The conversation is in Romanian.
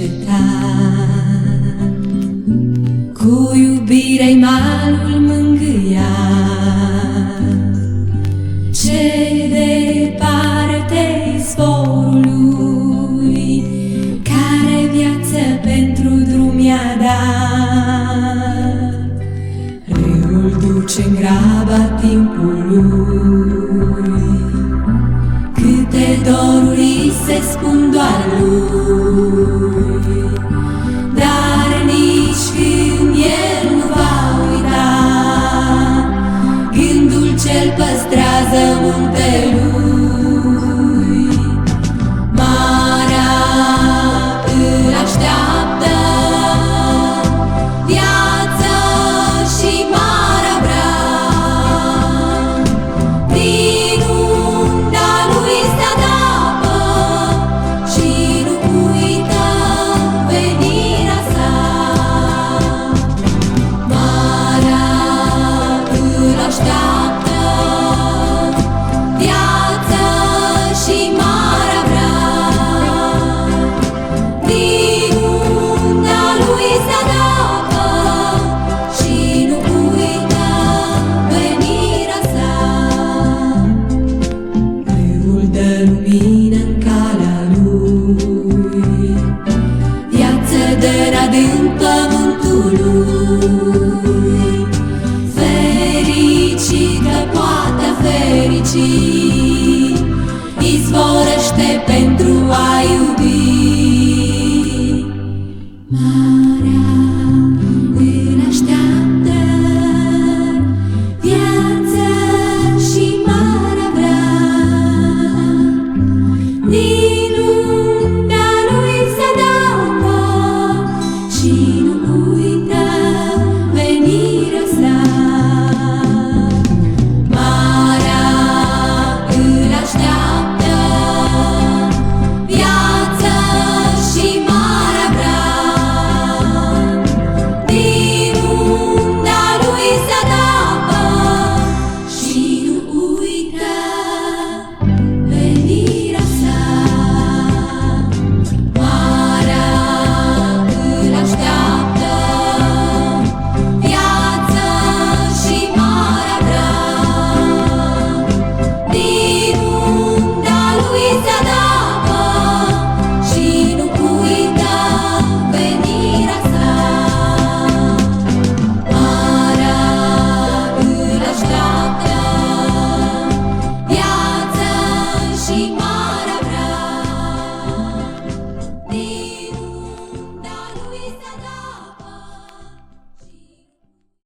încetat Cu iubirea-i malul mângâia. Ce departe-i zborului Care viață pentru drum i-a dat. Râul duce-n graba timpului Câte doruri se spun doar lui. Gândul cel păstrează muntelui și clepoata fericii Izvorește pentru a iubi. Marea